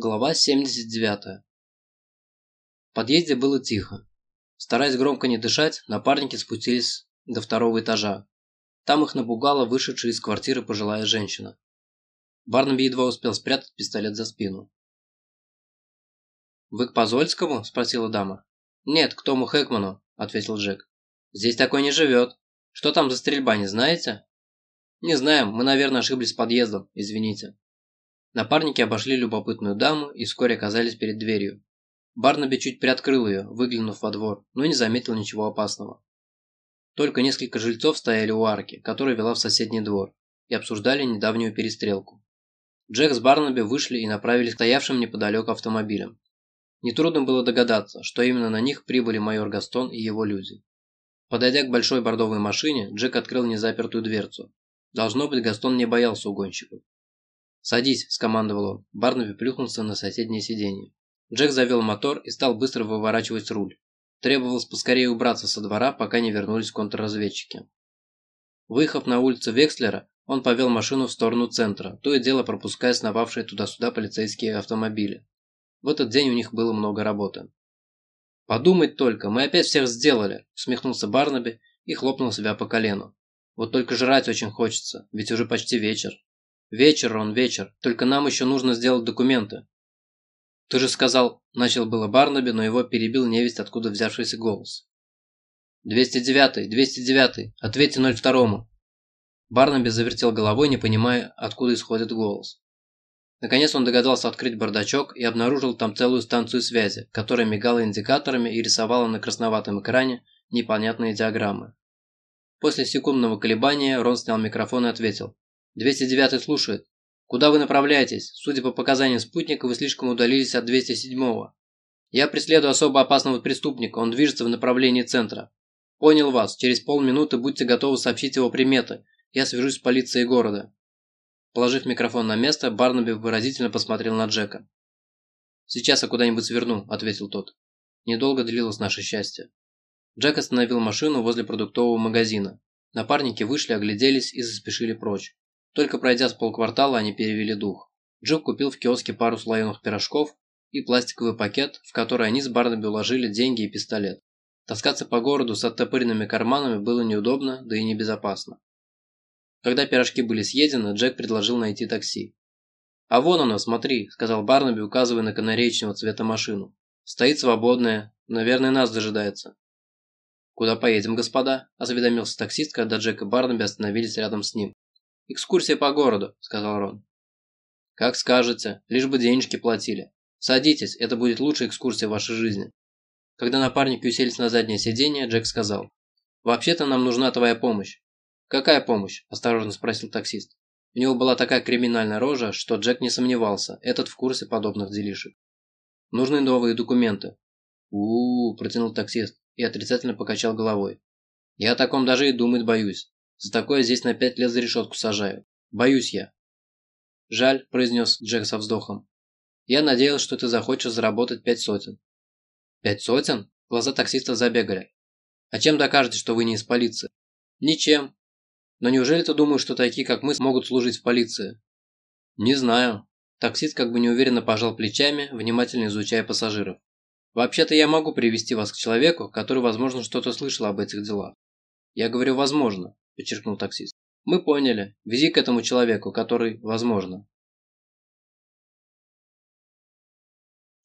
Глава 79. В подъезде было тихо. Стараясь громко не дышать, напарники спустились до второго этажа. Там их напугала вышедшая из квартиры пожилая женщина. Барнаби едва успел спрятать пистолет за спину. «Вы к Позольскому?» – спросила дама. «Нет, к Тому Хэкману», – ответил Джек. «Здесь такой не живет. Что там за стрельба, не знаете?» «Не знаем, мы, наверное, ошиблись с подъездом, извините». Напарники обошли любопытную даму и вскоре оказались перед дверью. Барнаби чуть приоткрыл ее, выглянув во двор, но не заметил ничего опасного. Только несколько жильцов стояли у арки, которая вела в соседний двор, и обсуждали недавнюю перестрелку. Джек с Барнаби вышли и направились к стоявшим неподалеку автомобилям. Нетрудно было догадаться, что именно на них прибыли майор Гастон и его люди. Подойдя к большой бордовой машине, Джек открыл незапертую дверцу. Должно быть, Гастон не боялся угонщиков. «Садись», – скомандовал он. Барнаби плюхнулся на соседнее сиденье. Джек завел мотор и стал быстро выворачивать руль. Требовалось поскорее убраться со двора, пока не вернулись контрразведчики. Выехав на улицу Векслера, он повел машину в сторону центра, то и дело пропуская сновавшие туда-сюда полицейские автомобили. В этот день у них было много работы. «Подумать только, мы опять всех сделали!» – усмехнулся Барнаби и хлопнул себя по колену. «Вот только жрать очень хочется, ведь уже почти вечер». «Вечер, он вечер, только нам еще нужно сделать документы». «Ты же сказал...» – начал было Барнаби, но его перебил невесть, откуда взявшийся голос. «209-й, 209-й, ответьте 02-му». Барнаби завертел головой, не понимая, откуда исходит голос. Наконец он догадался открыть бардачок и обнаружил там целую станцию связи, которая мигала индикаторами и рисовала на красноватом экране непонятные диаграммы. После секундного колебания Рон снял микрофон и ответил. 209 слушает. Куда вы направляетесь? Судя по показаниям спутника, вы слишком удалились от 207-го. Я преследую особо опасного преступника, он движется в направлении центра. Понял вас, через полминуты будьте готовы сообщить его приметы. Я свяжусь с полицией города. Положив микрофон на место, Барнаби выразительно посмотрел на Джека. «Сейчас я куда-нибудь сверну», – ответил тот. Недолго длилось наше счастье. Джек остановил машину возле продуктового магазина. Напарники вышли, огляделись и заспешили прочь. Только пройдя с полквартала, они перевели дух. Джек купил в киоске пару слоеных пирожков и пластиковый пакет, в который они с Барнаби уложили деньги и пистолет. Таскаться по городу с оттопыренными карманами было неудобно, да и небезопасно. Когда пирожки были съедены, Джек предложил найти такси. «А вон оно, смотри», – сказал Барнаби, указывая на канареечного цвета машину. «Стоит свободная. Наверное, нас дожидается». «Куда поедем, господа?» – осведомился таксист, когда Джек и Барнаби остановились рядом с ним. «Экскурсия по городу», – сказал Рон. «Как скажете, лишь бы денежки платили. Садитесь, это будет лучшая экскурсия вашей жизни». Когда напарники уселись на заднее сиденье, Джек сказал. «Вообще-то нам нужна твоя помощь». «Какая помощь?» – осторожно спросил таксист. У него была такая криминальная рожа, что Джек не сомневался, этот в курсе подобных делишек. «Нужны новые документы». У, -у, -у протянул таксист и отрицательно покачал головой. «Я о таком даже и думать боюсь. За такое здесь на пять лет за решетку сажают. Боюсь я». «Жаль», – произнес Джек со вздохом. «Я надеялся, что ты захочешь заработать пять сотен». «Пять сотен?» Глаза таксиста забегали. «А чем докажете, что вы не из полиции?» «Ничем. Но неужели ты думаешь, что такие, как мы, смогут служить в полиции?» «Не знаю». Таксист как бы неуверенно пожал плечами, внимательно изучая пассажиров. «Вообще-то я могу привести вас к человеку, который, возможно, что-то слышал об этих делах». «Я говорю, возможно», – подчеркнул таксист. «Мы поняли. Вези к этому человеку, который, возможно».